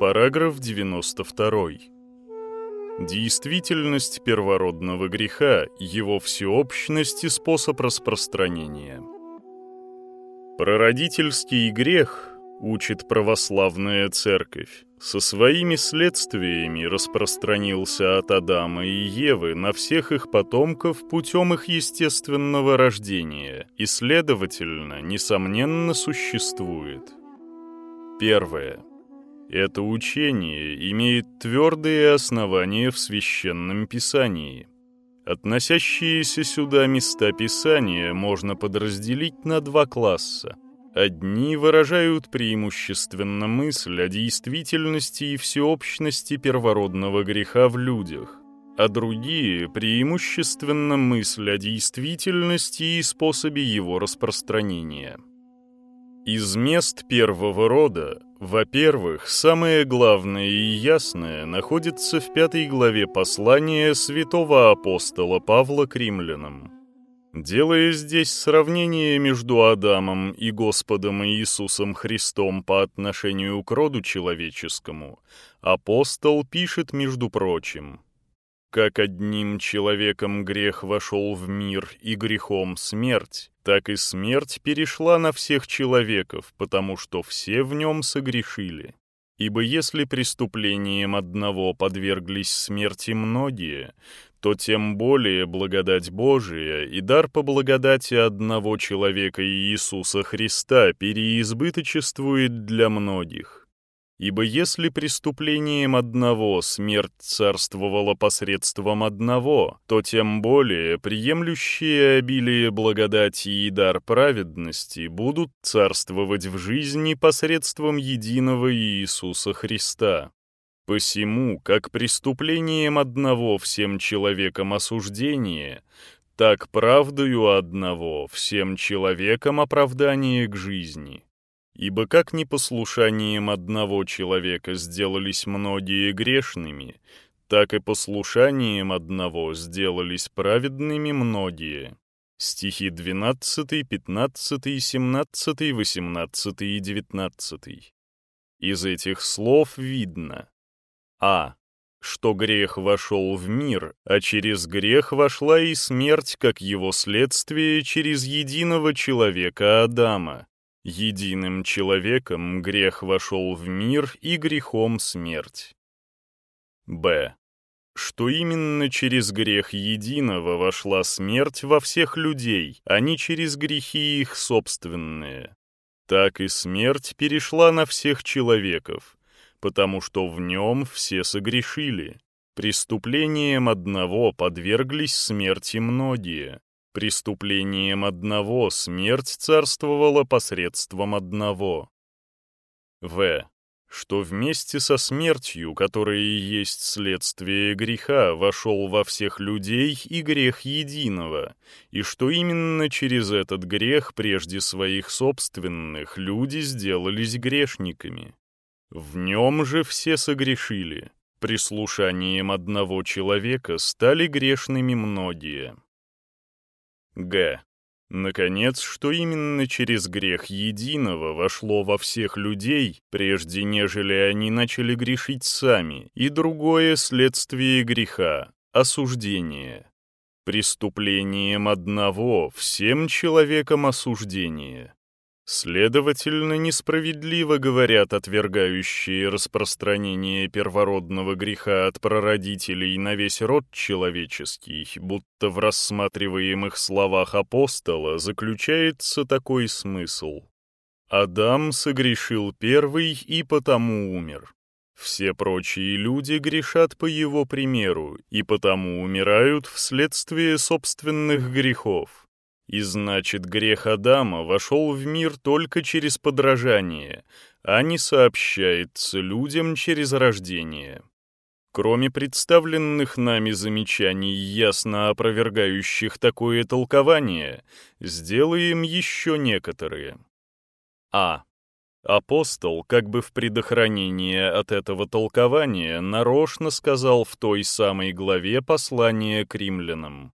Параграф 92. Действительность первородного греха, его всеобщность и способ распространения. Прародительский грех, учит православная церковь, со своими следствиями распространился от Адама и Евы на всех их потомков путем их естественного рождения и, следовательно, несомненно существует. Первое. Это учение имеет твердые основания в Священном Писании. Относящиеся сюда места Писания можно подразделить на два класса. Одни выражают преимущественно мысль о действительности и всеобщности первородного греха в людях, а другие — преимущественно мысль о действительности и способе его распространения. Из мест первого рода во-первых, самое главное и ясное находится в пятой главе послания святого апостола Павла к римлянам. Делая здесь сравнение между Адамом и Господом Иисусом Христом по отношению к роду человеческому, апостол пишет, между прочим, как одним человеком грех вошел в мир и грехом смерть, так и смерть перешла на всех человеков, потому что все в нем согрешили. Ибо если преступлением одного подверглись смерти многие, то тем более благодать Божия и дар по благодати одного человека Иисуса Христа переизбыточествует для многих. Ибо если преступлением одного смерть царствовала посредством одного, то тем более приемлющие обилие благодати и дар праведности будут царствовать в жизни посредством единого Иисуса Христа. Посему, как преступлением одного всем человекам осуждение, так правдою одного всем человекам оправдание к жизни. Ибо как непослушанием одного человека сделались многие грешными, так и послушанием одного сделались праведными многие. Стихи 12, 15, 17, 18 и 19. Из этих слов видно А. Что грех вошел в мир, а через грех вошла и смерть, как его следствие через единого человека Адама, Единым человеком грех вошел в мир и грехом смерть. Б. Что именно через грех единого вошла смерть во всех людей, а не через грехи их собственные. Так и смерть перешла на всех человеков, потому что в нем все согрешили. Преступлением одного подверглись смерти многие, Преступлением одного смерть царствовала посредством одного. В. Что вместе со смертью, которая и есть следствие греха, вошел во всех людей и грех единого, и что именно через этот грех прежде своих собственных люди сделались грешниками. В нем же все согрешили. Прислушанием одного человека стали грешными многие. Г. Наконец, что именно через грех единого вошло во всех людей, прежде нежели они начали грешить сами, и другое следствие греха — осуждение. Преступлением одного всем человекам осуждение. Следовательно, несправедливо говорят отвергающие распространение первородного греха от прародителей на весь род человеческий, будто в рассматриваемых словах апостола заключается такой смысл. Адам согрешил первый и потому умер. Все прочие люди грешат по его примеру и потому умирают вследствие собственных грехов. И значит, грех Адама вошел в мир только через подражание, а не сообщается людям через рождение. Кроме представленных нами замечаний, ясно опровергающих такое толкование, сделаем еще некоторые. А. Апостол, как бы в предохранение от этого толкования, нарочно сказал в той самой главе послания к римлянам.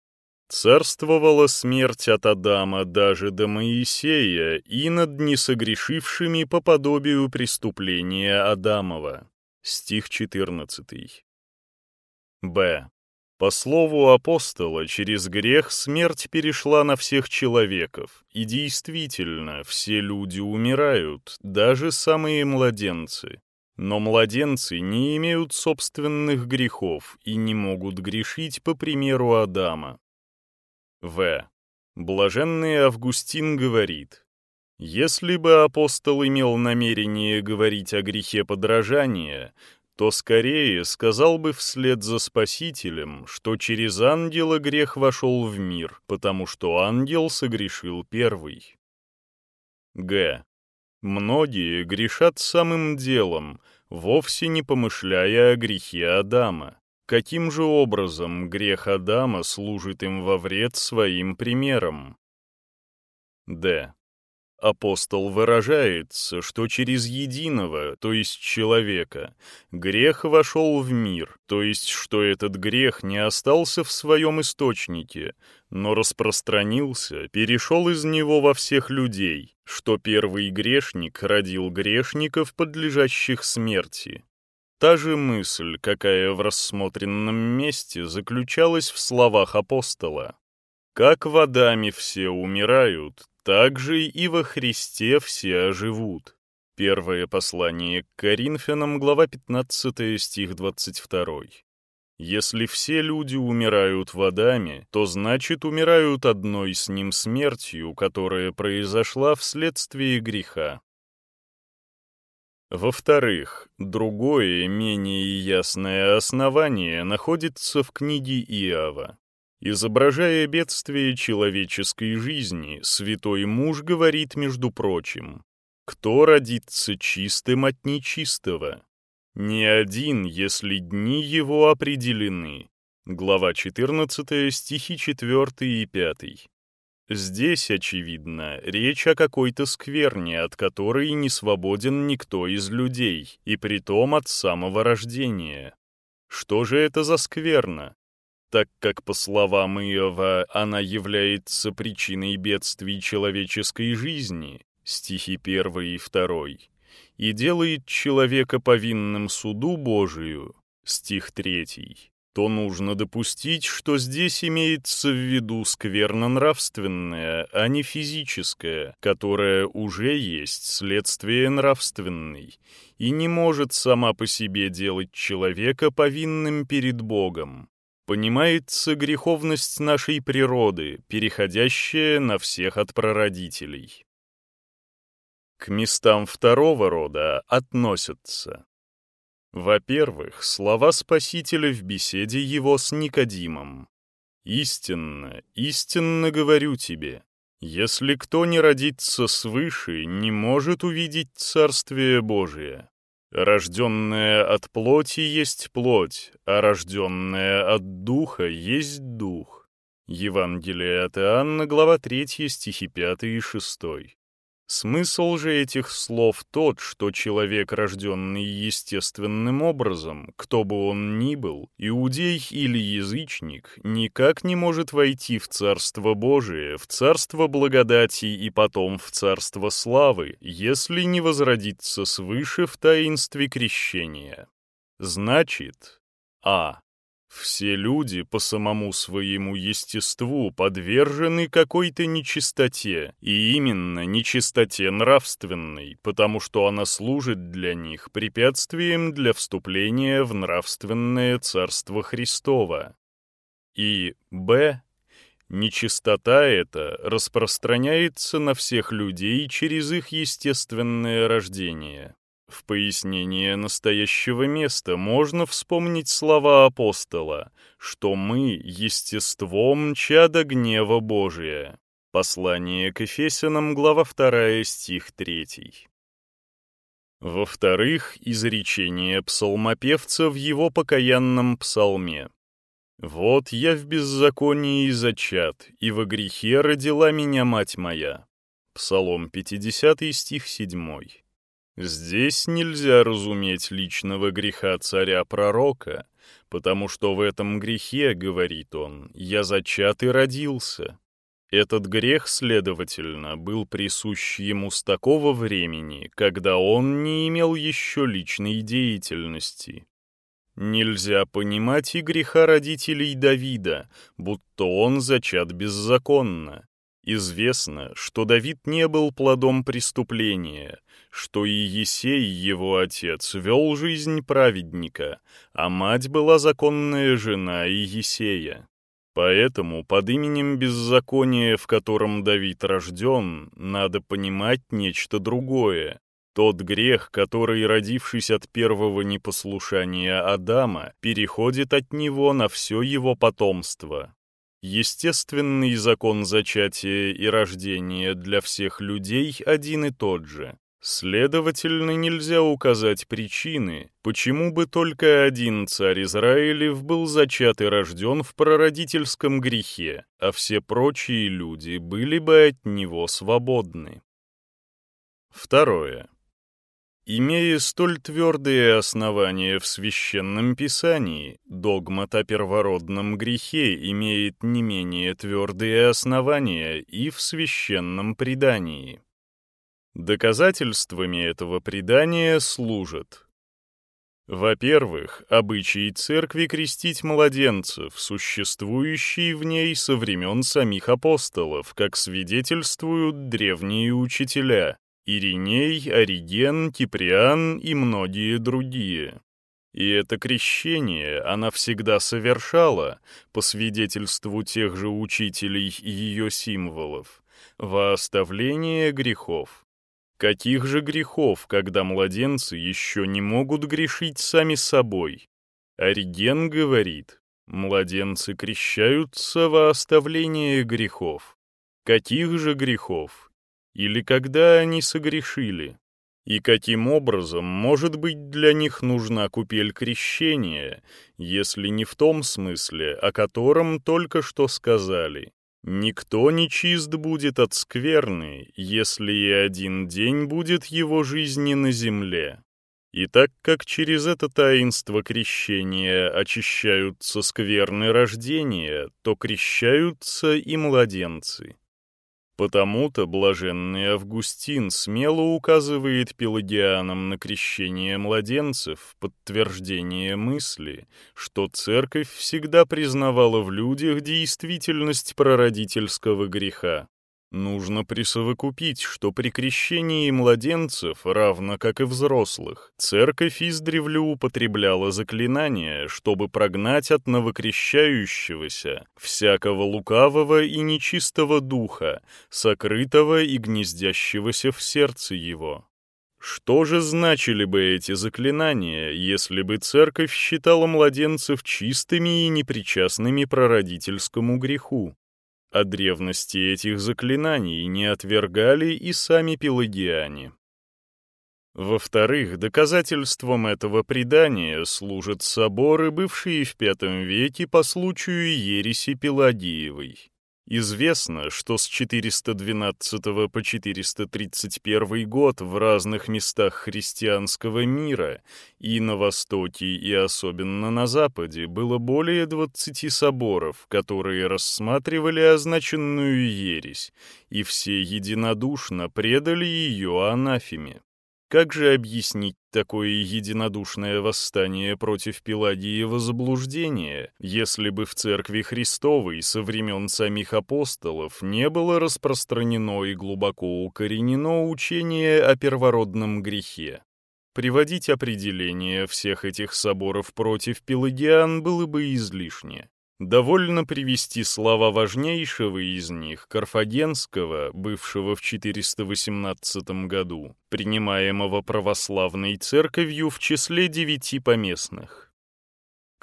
Царствовала смерть от Адама даже до Моисея и над несогрешившими по подобию преступления Адамова. стих 14. Б. По слову апостола, через грех смерть перешла на всех человеков, и действительно, все люди умирают, даже самые младенцы. Но младенцы не имеют собственных грехов и не могут грешить по примеру Адама. В. Блаженный Августин говорит, «Если бы апостол имел намерение говорить о грехе подражания, то скорее сказал бы вслед за Спасителем, что через ангела грех вошел в мир, потому что ангел согрешил первый. Г. Многие грешат самым делом, вовсе не помышляя о грехе Адама. Каким же образом грех Адама служит им во вред своим примером? Д апостол выражается, что через единого, то есть человека, грех вошел в мир, то есть что этот грех не остался в своем источнике, но распространился, перешел из него во всех людей, что первый грешник родил грешников, подлежащих смерти. Та же мысль, какая в рассмотренном месте заключалась в словах апостола. «Как водами все умирают, также и во Христе все оживут. Первое послание к Коринфянам, глава 15, стих 22. Если все люди умирают в Адаме, то значит умирают одной с ним смертью, которая произошла вследствие греха. Во-вторых, другое, менее ясное основание находится в книге Иова. Изображая бедствие человеческой жизни, святой муж говорит, между прочим, «Кто родится чистым от нечистого? Не один, если дни его определены». Глава 14, стихи 4 и 5. Здесь, очевидно, речь о какой-то скверне, от которой не свободен никто из людей, и притом от самого рождения. Что же это за скверна? так как, по словам Иова, она является причиной бедствий человеческой жизни, стихи 1 и 2, и делает человека повинным суду Божию, стих 3, то нужно допустить, что здесь имеется в виду скверно-нравственное, а не физическое, которое уже есть следствие нравственной, и не может сама по себе делать человека повинным перед Богом понимается греховность нашей природы, переходящая на всех от прародителей. К местам второго рода относятся во-первых, слова Спасителя в беседе его с Никодимом. «Истинно, истинно говорю тебе, если кто не родится свыше, не может увидеть Царствие Божие». Рожденная от плоти есть плоть, а рожденная от духа есть дух. Евангелие от Иоанна, глава 3, стихи 5 и 6. Смысл же этих слов тот, что человек, рожденный естественным образом, кто бы он ни был, иудей или язычник, никак не может войти в Царство Божие, в Царство благодати и потом в Царство славы, если не возродится свыше в таинстве крещения. Значит, а. Все люди по самому своему естеству подвержены какой-то нечистоте, и именно нечистоте нравственной, потому что она служит для них препятствием для вступления в нравственное Царство Христово. И б. Нечистота эта распространяется на всех людей через их естественное рождение. В пояснение настоящего места можно вспомнить слова апостола, что мы естеством чада гнева Божия. Послание к Ефесянам, глава 2, стих 3. Во-вторых, изречение псалмопевца в его покаянном псалме. «Вот я в беззаконии зачат, и во грехе родила меня мать моя». Псалом 50, стих 7. Здесь нельзя разуметь личного греха царя-пророка, потому что в этом грехе, говорит он, я зачат и родился. Этот грех, следовательно, был присущ ему с такого времени, когда он не имел еще личной деятельности. Нельзя понимать и греха родителей Давида, будто он зачат беззаконно. Известно, что Давид не был плодом преступления, что и Есей, его отец, вел жизнь праведника, а мать была законная жена Иесея. Поэтому под именем беззакония, в котором Давид рожден, надо понимать нечто другое. Тот грех, который, родившись от первого непослушания Адама, переходит от него на все его потомство. Естественный закон зачатия и рождения для всех людей один и тот же. Следовательно, нельзя указать причины, почему бы только один царь Израилев был зачат и рожден в прародительском грехе, а все прочие люди были бы от него свободны. Второе. Имея столь твердые основания в Священном Писании, догмат о первородном грехе имеет не менее твердые основания и в Священном Предании. Доказательствами этого предания служат во-первых, обычай церкви крестить младенцев, существующий в ней со времен самих апостолов, как свидетельствуют древние учителя Ириней, Ориген, Киприан и многие другие. И это крещение она всегда совершала, по свидетельству тех же учителей и ее символов, во оставление грехов. Каких же грехов, когда младенцы еще не могут грешить сами собой? Ориген говорит, младенцы крещаются во оставление грехов. Каких же грехов? Или когда они согрешили? И каким образом, может быть, для них нужна купель крещения, если не в том смысле, о котором только что сказали? Никто не чист будет от скверны, если и один день будет его жизни на земле. И так как через это таинство крещения очищаются скверны рождения, то крещаются и младенцы. Потому-то блаженный Августин смело указывает пелагианам на крещение младенцев подтверждение мысли, что церковь всегда признавала в людях действительность прародительского греха. Нужно присовокупить, что при крещении младенцев, равно как и взрослых, церковь издревле употребляла заклинания, чтобы прогнать от новокрещающегося всякого лукавого и нечистого духа, сокрытого и гнездящегося в сердце его. Что же значили бы эти заклинания, если бы церковь считала младенцев чистыми и непричастными прародительскому греху? О древности этих заклинаний не отвергали и сами пелагиане. Во-вторых, доказательством этого предания служат соборы, бывшие в V веке по случаю ереси Пелагиевой. Известно, что с 412 по 431 год в разных местах христианского мира и на Востоке, и особенно на Западе было более 20 соборов, которые рассматривали означенную ересь, и все единодушно предали ее анафеме. Как же объяснить такое единодушное восстание против Пелагиева заблуждения, если бы в Церкви Христовой со времен самих апостолов не было распространено и глубоко укоренено учение о первородном грехе? Приводить определение всех этих соборов против Пелагиан было бы излишне. Довольно привести слова важнейшего из них, Карфагенского, бывшего в 418 году, принимаемого православной церковью в числе девяти поместных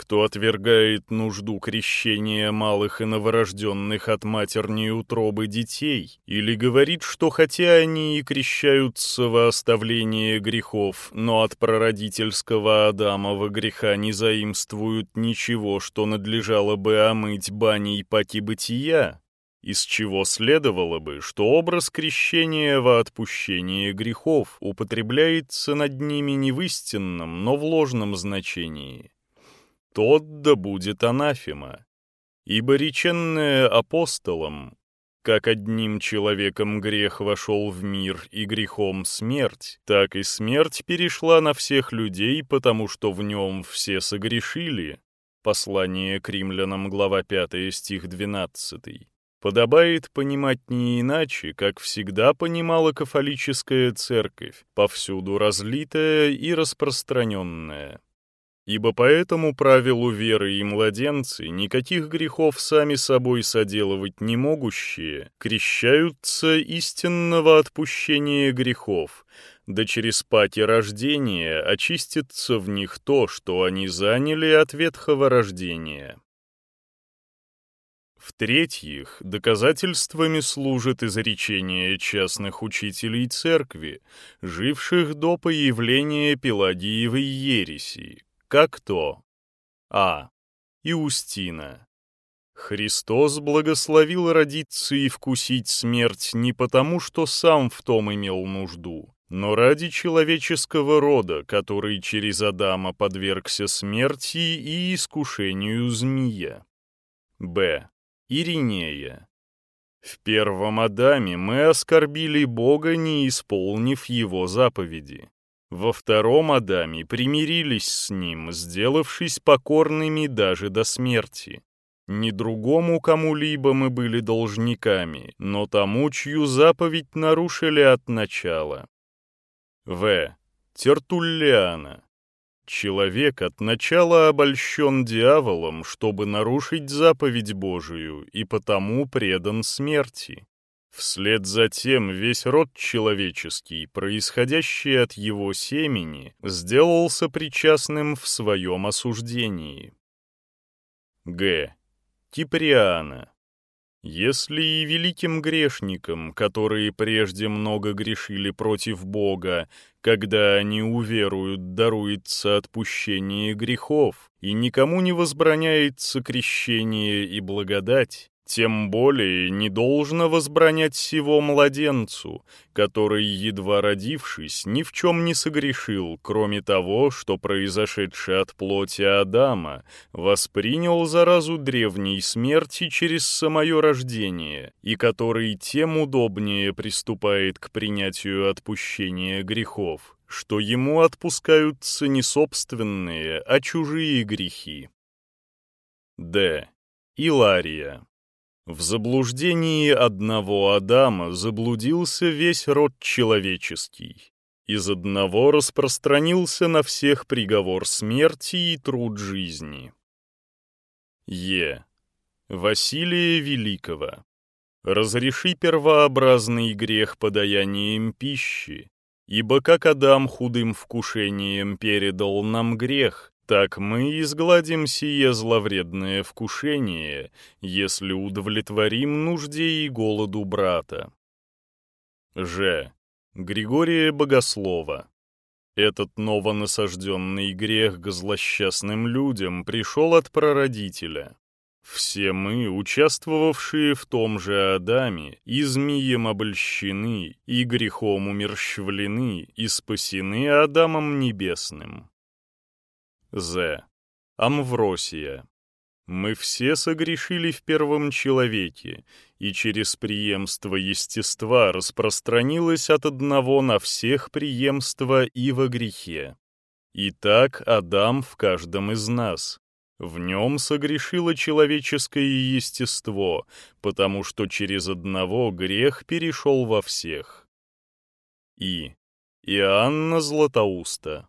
кто отвергает нужду крещения малых и новорожденных от матерней утробы детей, или говорит, что хотя они и крещаются во оставление грехов, но от прародительского Адамова греха не заимствуют ничего, что надлежало бы омыть баней паки бытия, из чего следовало бы, что образ крещения во отпущение грехов употребляется над ними не в истинном, но в ложном значении тот да будет анафема. Ибо реченное апостолом Как одним человеком грех вошел в мир и грехом смерть, так и смерть перешла на всех людей, потому что в нем все согрешили. Послание к римлянам, глава 5, стих 12. Подобает понимать не иначе, как всегда понимала кафолическая церковь, повсюду разлитая и распространенная. Ибо по этому правилу веры и младенцы, никаких грехов сами собой соделывать не могущие, крещаются истинного отпущения грехов, да через пати рождения очистится в них то, что они заняли от ветхого рождения. В-третьих, доказательствами служит изречение частных учителей церкви, живших до появления Пелагиевой ереси, как то А. Иустина. Христос благословил родиться и вкусить смерть не потому, что сам в том имел нужду, но ради человеческого рода, который через Адама подвергся смерти и искушению змея. Б. Иринея. В первом Адаме мы оскорбили Бога, не исполнив Его заповеди. Во втором Адаме примирились с Ним, сделавшись покорными даже до смерти. Ни другому кому-либо мы были должниками, но тому, чью заповедь нарушили от начала. В. Тертуллиана. Человек от начала обольщен дьяволом, чтобы нарушить заповедь Божию, и потому предан смерти. Вслед за тем весь род человеческий, происходящий от его семени, сделался причастным в своем осуждении. Г. Киприана. Если и великим грешникам, которые прежде много грешили против Бога, когда они уверуют, даруется отпущение грехов, и никому не возбраняется крещение и благодать, тем более не должно возбранять сего младенцу, который, едва родившись, ни в чем не согрешил, кроме того, что произошедшее от плоти Адама воспринял заразу древней смерти через самое рождение, и который тем удобнее приступает к принятию отпущения грехов, что ему отпускаются не собственные, а чужие грехи. Д. Илария в заблуждении одного Адама заблудился весь род человеческий. Из одного распространился на всех приговор смерти и труд жизни. Е. Василия Великого. Разреши первообразный грех подаянием пищи, ибо как Адам худым вкушением передал нам грех, так мы изгладим сие зловредное вкушение, если удовлетворим нужде и голоду брата. Ж. Григория Богослова. Этот новонасажденный грех к злосчастным людям пришел от прародителя. Все мы, участвовавшие в том же Адаме, и змеем обольщены, и грехом умерщвлены, и спасены Адамом Небесным. З. Амвросия. Мы все согрешили в первом человеке, и через преемство естества распространилось от одного на всех преемство и во грехе. Итак, Адам в каждом из нас. В нем согрешило человеческое естество, потому что через одного грех перешел во всех. И. Иоанна Златоуста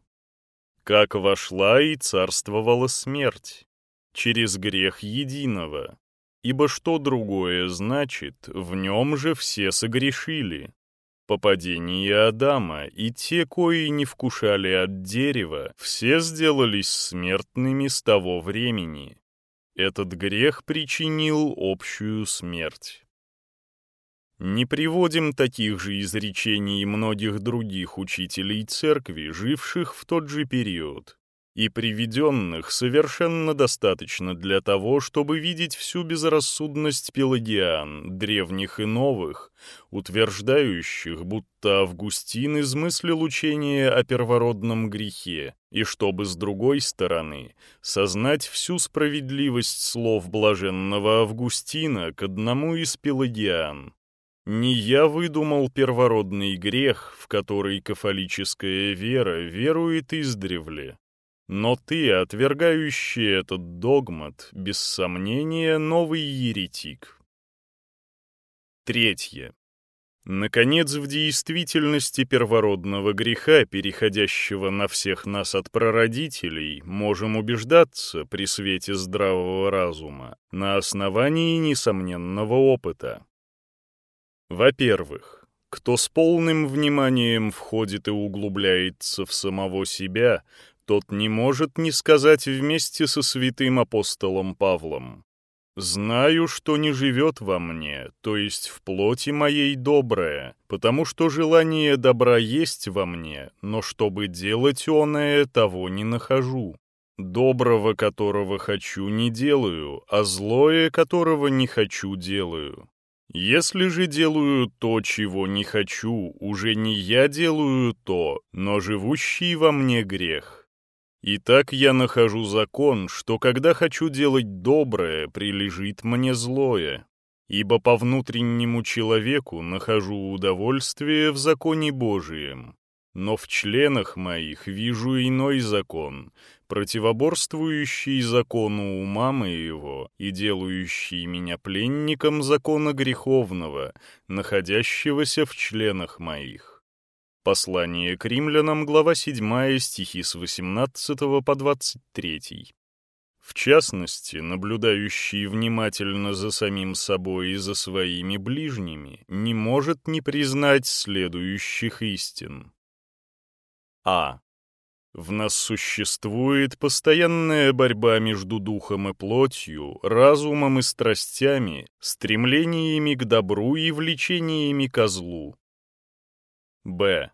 как вошла и царствовала смерть, через грех единого. Ибо что другое значит, в нем же все согрешили. По падении Адама и те, кои не вкушали от дерева, все сделались смертными с того времени. Этот грех причинил общую смерть. Не приводим таких же изречений многих других учителей церкви, живших в тот же период. и приведенных совершенно достаточно для того, чтобы видеть всю безрассудность пелагиан, древних и новых, утверждающих, будто Августин измыслил учение о первородном грехе, и чтобы, с другой стороны, сознать всю справедливость слов блаженного Августина к одному из пелагиан. Не я выдумал первородный грех, в который кафолическая вера верует издревле, но ты, отвергающий этот догмат, без сомнения, новый еретик. Третье. Наконец, в действительности первородного греха, переходящего на всех нас от прародителей, можем убеждаться при свете здравого разума на основании несомненного опыта. Во-первых, кто с полным вниманием входит и углубляется в самого себя, тот не может не сказать вместе со святым апостолом Павлом. «Знаю, что не живет во мне, то есть в плоти моей доброе, потому что желание добра есть во мне, но чтобы делать оное, того не нахожу. Доброго, которого хочу, не делаю, а злое, которого не хочу, делаю. Если же делаю то, чего не хочу, уже не я делаю то, но живущий во мне грех. Итак, я нахожу закон, что когда хочу делать доброе, прилежит мне злое, ибо по внутреннему человеку нахожу удовольствие в законе Божием. Но в членах моих вижу иной закон, противоборствующий закону ума моего и делающий меня пленником закона греховного, находящегося в членах моих. Послание к римлянам, глава 7, стихи с 18 по 23. В частности, наблюдающий внимательно за самим собой и за своими ближними, не может не признать следующих истин. А. В нас существует постоянная борьба между духом и плотью, разумом и страстями, стремлениями к добру и влечениями ко злу, Б.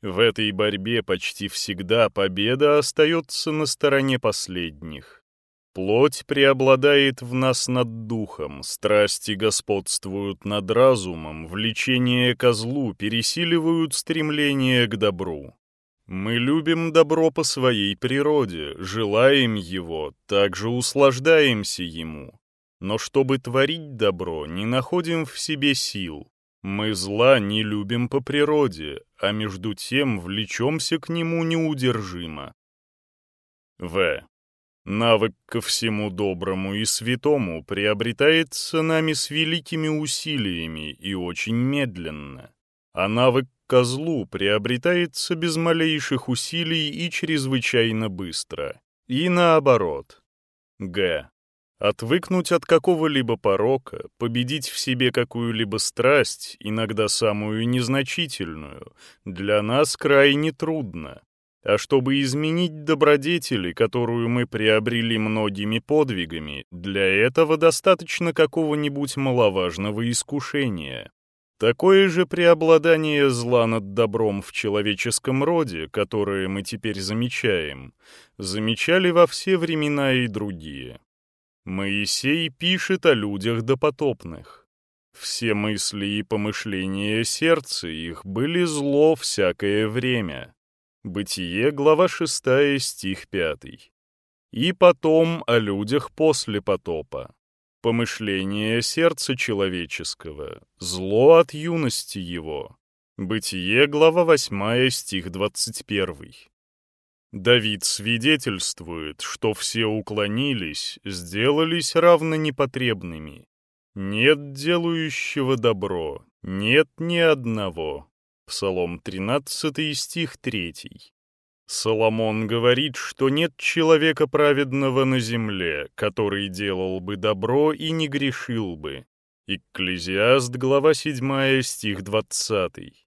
В этой борьбе почти всегда победа остается на стороне последних. Плоть преобладает в нас над духом, страсти господствуют над разумом, влечение ко злу пересиливают стремление к добру. Мы любим добро по своей природе, желаем его, также услаждаемся ему. Но чтобы творить добро, не находим в себе сил, мы зла не любим по природе, а между тем влечемся к нему неудержимо. В. Навык ко всему доброму и святому приобретается нами с великими усилиями и очень медленно, а навык ко злу приобретается без малейших усилий и чрезвычайно быстро. И наоборот. Г. Отвыкнуть от какого-либо порока, победить в себе какую-либо страсть, иногда самую незначительную, для нас крайне трудно. А чтобы изменить добродетели, которую мы приобрели многими подвигами, для этого достаточно какого-нибудь маловажного искушения. Такое же преобладание зла над добром в человеческом роде, которое мы теперь замечаем, замечали во все времена и другие. Моисей пишет о людях допотопных. Все мысли и помышления сердца их были зло всякое время. Бытие, глава 6, стих 5. И потом о людях после потопа. Помышление сердца человеческого, зло от юности его. Бытие, глава 8, стих 21. Давид свидетельствует, что все уклонились, сделались равно непотребными. Нет делающего добро, нет ни одного. Псалом 13 стих 3. Соломон говорит, что нет человека праведного на земле, который делал бы добро и не грешил бы. Экклезиаст, глава 7, стих 20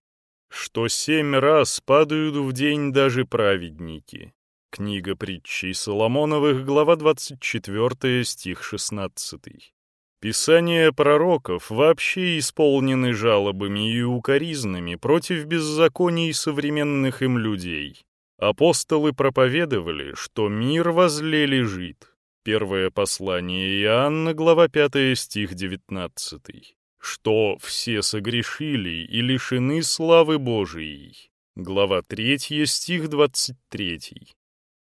что семь раз падают в день даже праведники. Книга притчей Соломоновых, глава 24, стих 16. Писания пророков вообще исполнены жалобами и укоризнами против беззаконий современных им людей. Апостолы проповедовали, что мир возле лежит. Первое послание Иоанна, глава 5, стих 19. Что все согрешили и лишены славы Божией. Глава 3, стих 23.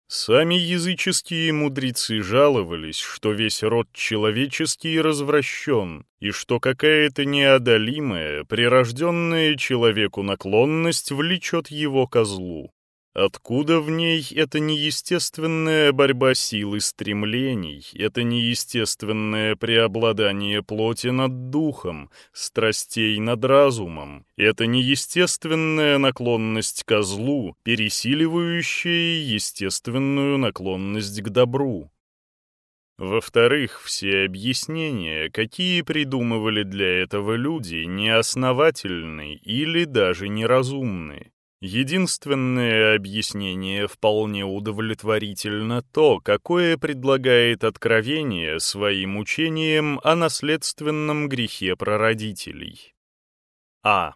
Сами языческие мудрецы жаловались, что весь род человеческий развращен, и что какая-то неодолимая, прирожденная человеку наклонность влечет его козлу. Откуда в ней эта неестественная борьба сил и стремлений, это неестественное преобладание плоти над духом, страстей над разумом, это неестественная наклонность ко злу, пересиливающая естественную наклонность к добру? Во-вторых, все объяснения, какие придумывали для этого люди, неосновательны или даже неразумны. Единственное объяснение вполне удовлетворительно то, какое предлагает откровение своим учением о наследственном грехе прародителей. А.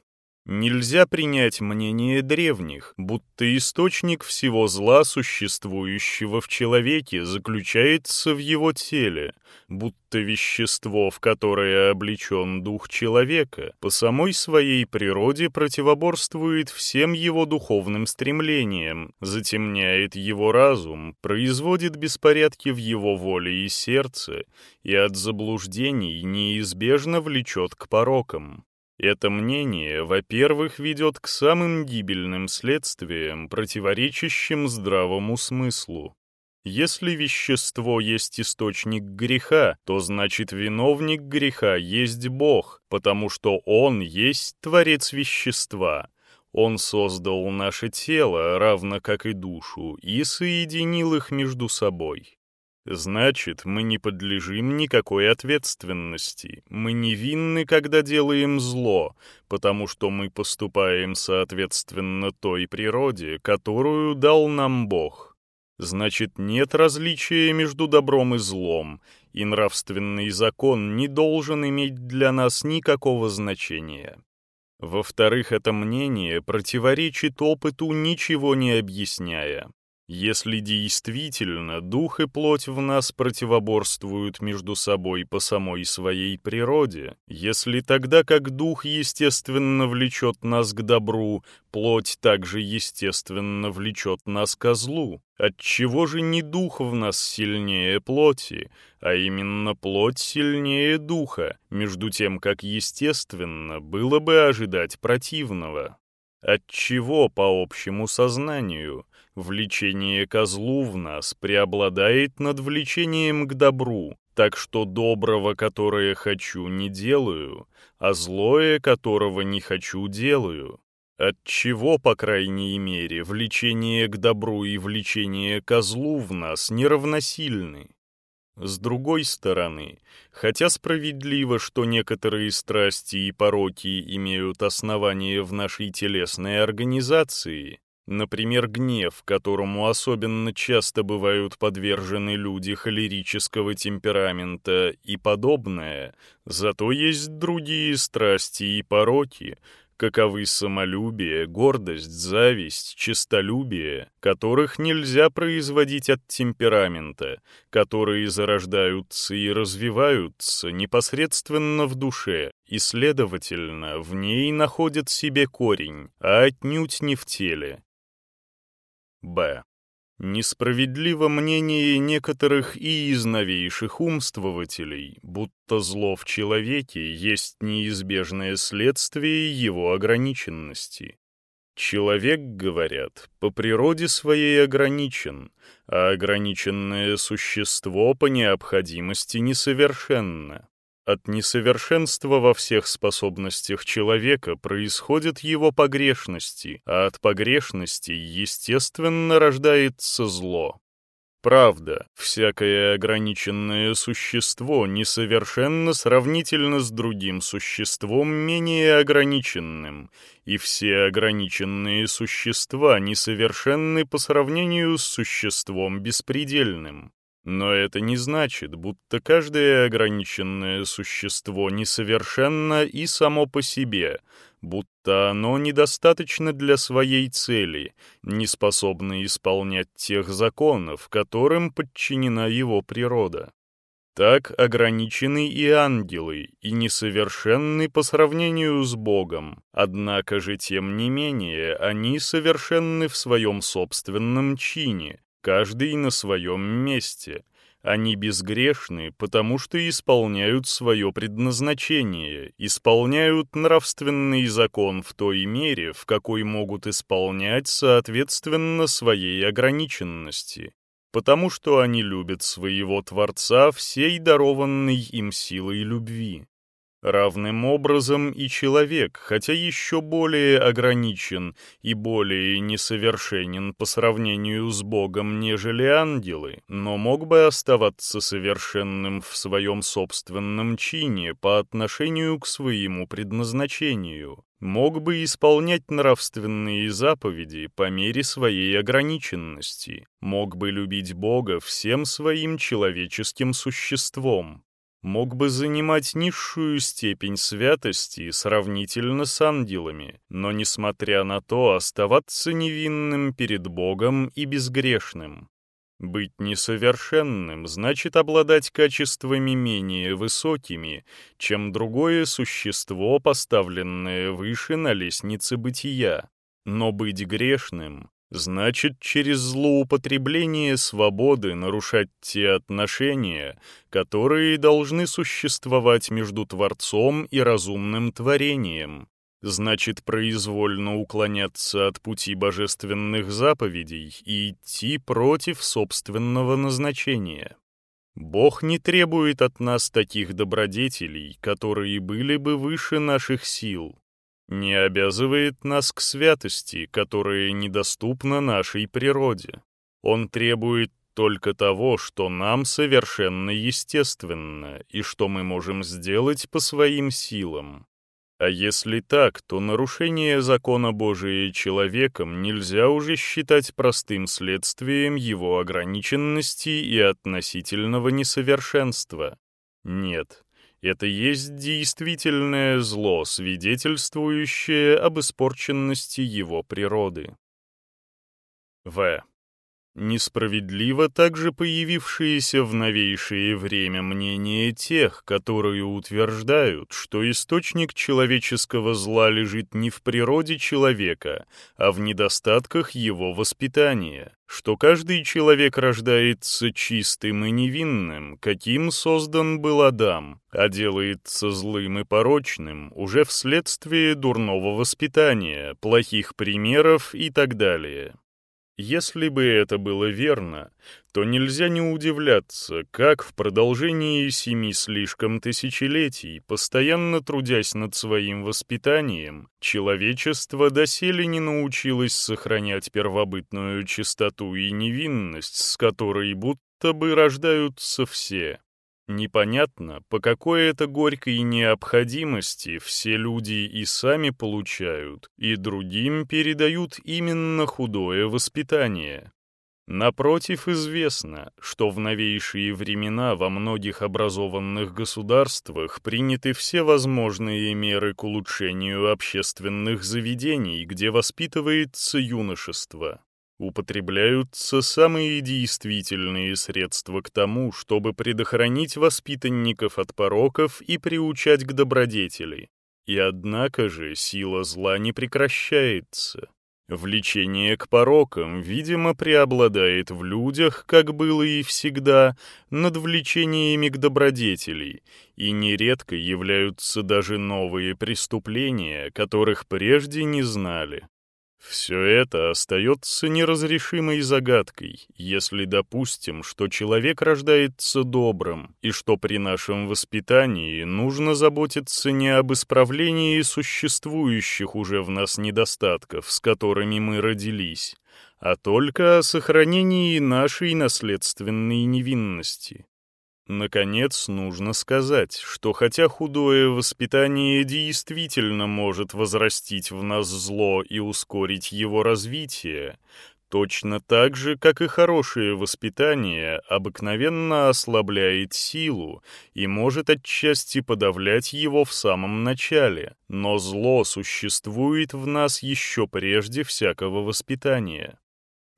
Нельзя принять мнение древних, будто источник всего зла, существующего в человеке, заключается в его теле, будто вещество, в которое облечен дух человека, по самой своей природе противоборствует всем его духовным стремлениям, затемняет его разум, производит беспорядки в его воле и сердце, и от заблуждений неизбежно влечет к порокам. Это мнение, во-первых, ведет к самым гибельным следствиям, противоречащим здравому смыслу. Если вещество есть источник греха, то значит виновник греха есть Бог, потому что Он есть Творец вещества. Он создал наше тело, равно как и душу, и соединил их между собой. Значит, мы не подлежим никакой ответственности. Мы невинны, когда делаем зло, потому что мы поступаем соответственно той природе, которую дал нам Бог. Значит, нет различия между добром и злом, и нравственный закон не должен иметь для нас никакого значения. Во-вторых, это мнение противоречит опыту, ничего не объясняя. Если действительно дух и плоть в нас противоборствуют между собой по самой своей природе, если тогда как дух естественно влечет нас к добру, плоть также естественно влечет нас ко злу, отчего же не дух в нас сильнее плоти, а именно плоть сильнее духа, между тем как естественно было бы ожидать противного? Отчего по общему сознанию Влечение ко злу в нас преобладает над влечением к добру, так что доброго, которое хочу, не делаю, а злое, которого не хочу, делаю. Отчего, по крайней мере, влечение к добру и влечение ко злу в нас неравносильны? С другой стороны, хотя справедливо, что некоторые страсти и пороки имеют основание в нашей телесной организации, Например, гнев, которому особенно часто бывают подвержены люди холерического темперамента и подобное, зато есть другие страсти и пороки, каковы самолюбие, гордость, зависть, честолюбие, которых нельзя производить от темперамента, которые зарождаются и развиваются непосредственно в душе, и, следовательно, в ней находят себе корень, а отнюдь не в теле. Б. Несправедливо мнение некоторых и из новейших умствователей, будто зло в человеке есть неизбежное следствие его ограниченности. Человек, говорят, по природе своей ограничен, а ограниченное существо по необходимости несовершенно. От несовершенства во всех способностях человека происходят его погрешности, а от погрешности, естественно, рождается зло. Правда, всякое ограниченное существо несовершенно сравнительно с другим существом менее ограниченным, и все ограниченные существа несовершенны по сравнению с существом беспредельным. Но это не значит, будто каждое ограниченное существо несовершенно и само по себе, будто оно недостаточно для своей цели, не способно исполнять тех законов, которым подчинена его природа. Так ограничены и ангелы, и несовершенны по сравнению с Богом, однако же, тем не менее, они совершенны в своем собственном чине, каждый на своем месте. Они безгрешны, потому что исполняют свое предназначение, исполняют нравственный закон в той мере, в какой могут исполнять соответственно своей ограниченности, потому что они любят своего Творца всей дарованной им силой любви. Равным образом и человек, хотя еще более ограничен и более несовершенен по сравнению с Богом, нежели ангелы, но мог бы оставаться совершенным в своем собственном чине по отношению к своему предназначению, мог бы исполнять нравственные заповеди по мере своей ограниченности, мог бы любить Бога всем своим человеческим существом, мог бы занимать низшую степень святости сравнительно с ангелами, но, несмотря на то, оставаться невинным перед Богом и безгрешным. Быть несовершенным значит обладать качествами менее высокими, чем другое существо, поставленное выше на лестнице бытия. Но быть грешным Значит, через злоупотребление свободы нарушать те отношения, которые должны существовать между Творцом и разумным творением. Значит, произвольно уклоняться от пути божественных заповедей и идти против собственного назначения. Бог не требует от нас таких добродетелей, которые были бы выше наших сил, не обязывает нас к святости, которая недоступна нашей природе. Он требует только того, что нам совершенно естественно и что мы можем сделать по своим силам. А если так, то нарушение закона Божия человеком нельзя уже считать простым следствием его ограниченности и относительного несовершенства. Нет, это есть действительное зло, свидетельствующее об испорченности его природы. В. Несправедливо также появившееся в новейшее время мнение тех, которые утверждают, что источник человеческого зла лежит не в природе человека, а в недостатках его воспитания, что каждый человек рождается чистым и невинным, каким создан был Адам, а делается злым и порочным уже вследствие дурного воспитания, плохих примеров и так далее. Если бы это было верно, то нельзя не удивляться, как в продолжении семи слишком тысячелетий, постоянно трудясь над своим воспитанием, человечество доселе не научилось сохранять первобытную чистоту и невинность, с которой будто бы рождаются все. Непонятно, по какой это горькой необходимости все люди и сами получают, и другим передают именно худое воспитание. Напротив, известно, что в новейшие времена во многих образованных государствах приняты все возможные меры к улучшению общественных заведений, где воспитывается юношество употребляются самые действительные средства к тому, чтобы предохранить воспитанников от пороков и приучать к добродетели. И однако же сила зла не прекращается. Влечение к порокам, видимо, преобладает в людях, как было и всегда, над влечениями к добродетели, и нередко являются даже новые преступления, которых прежде не знали. Все это остается неразрешимой загадкой, если допустим, что человек рождается добрым, и что при нашем воспитании нужно заботиться не об исправлении существующих уже в нас недостатков, с которыми мы родились, а только о сохранении нашей наследственной невинности. Наконец, нужно сказать, что хотя худое воспитание действительно может возрастить в нас зло и ускорить его развитие, Точно так же, как и хорошее воспитание обыкновенно ослабляет силу и может отчасти подавлять его в самом начале, но зло существует в нас еще прежде всякого воспитания.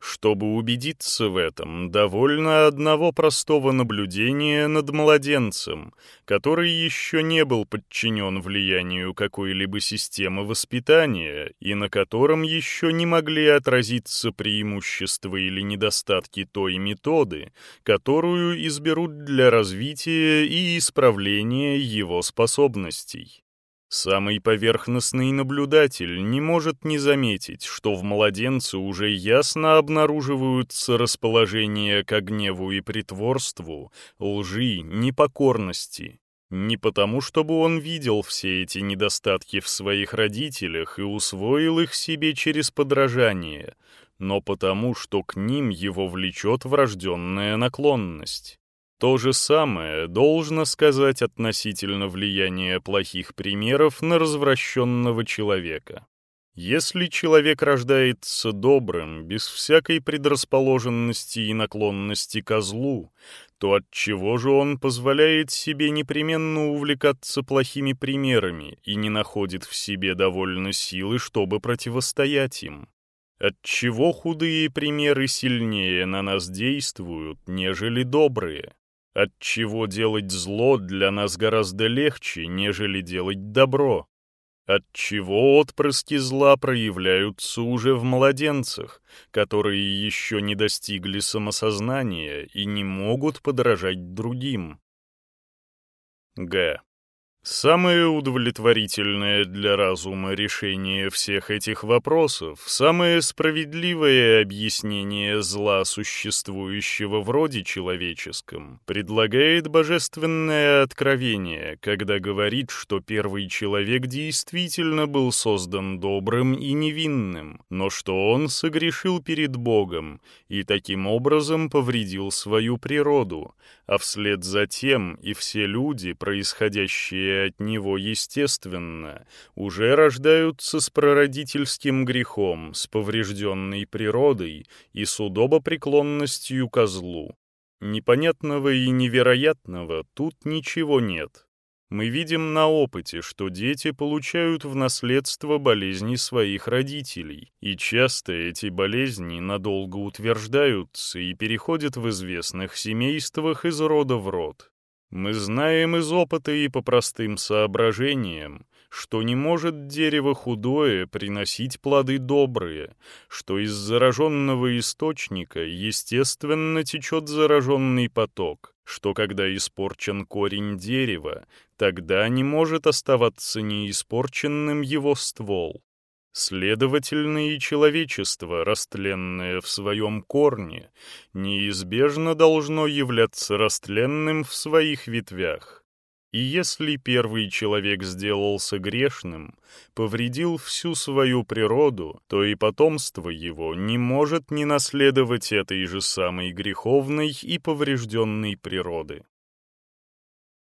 Чтобы убедиться в этом, довольно одного простого наблюдения над младенцем, который еще не был подчинен влиянию какой-либо системы воспитания и на котором еще не могли отразиться преимущества или недостатки той методы, которую изберут для развития и исправления его способностей. Самый поверхностный наблюдатель не может не заметить, что в младенце уже ясно обнаруживаются расположения к гневу и притворству, лжи, непокорности. Не потому, чтобы он видел все эти недостатки в своих родителях и усвоил их себе через подражание, но потому, что к ним его влечет врожденная наклонность. То же самое должно сказать относительно влияния плохих примеров на развращенного человека. Если человек рождается добрым, без всякой предрасположенности и наклонности ко злу, то от чего же он позволяет себе непременно увлекаться плохими примерами и не находит в себе довольно силы, чтобы противостоять им? Отчего худые примеры сильнее на нас действуют, нежели добрые? Отчего делать зло для нас гораздо легче, нежели делать добро? Отчего отпрыски зла проявляются уже в младенцах, которые еще не достигли самосознания и не могут подражать другим? Г. Самое удовлетворительное для разума решение всех этих вопросов, самое справедливое объяснение зла, существующего в роде человеческом, предлагает божественное откровение, когда говорит, что первый человек действительно был создан добрым и невинным, но что он согрешил перед Богом и таким образом повредил свою природу, а вслед за тем и все люди, происходящие от него, естественно, уже рождаются с прародительским грехом, с поврежденной природой и с удобопреклонностью козлу. Непонятного и невероятного тут ничего нет. Мы видим на опыте, что дети получают в наследство болезни своих родителей, и часто эти болезни надолго утверждаются и переходят в известных семействах из рода в род. Мы знаем из опыта и по простым соображениям, что не может дерево худое приносить плоды добрые, что из зараженного источника естественно течет зараженный поток, что когда испорчен корень дерева, тогда не может оставаться неиспорченным его ствол. Следовательно, и человечество, растленное в своем корне, неизбежно должно являться растленным в своих ветвях. И если первый человек сделался грешным, повредил всю свою природу, то и потомство его не может не наследовать этой же самой греховной и поврежденной природы.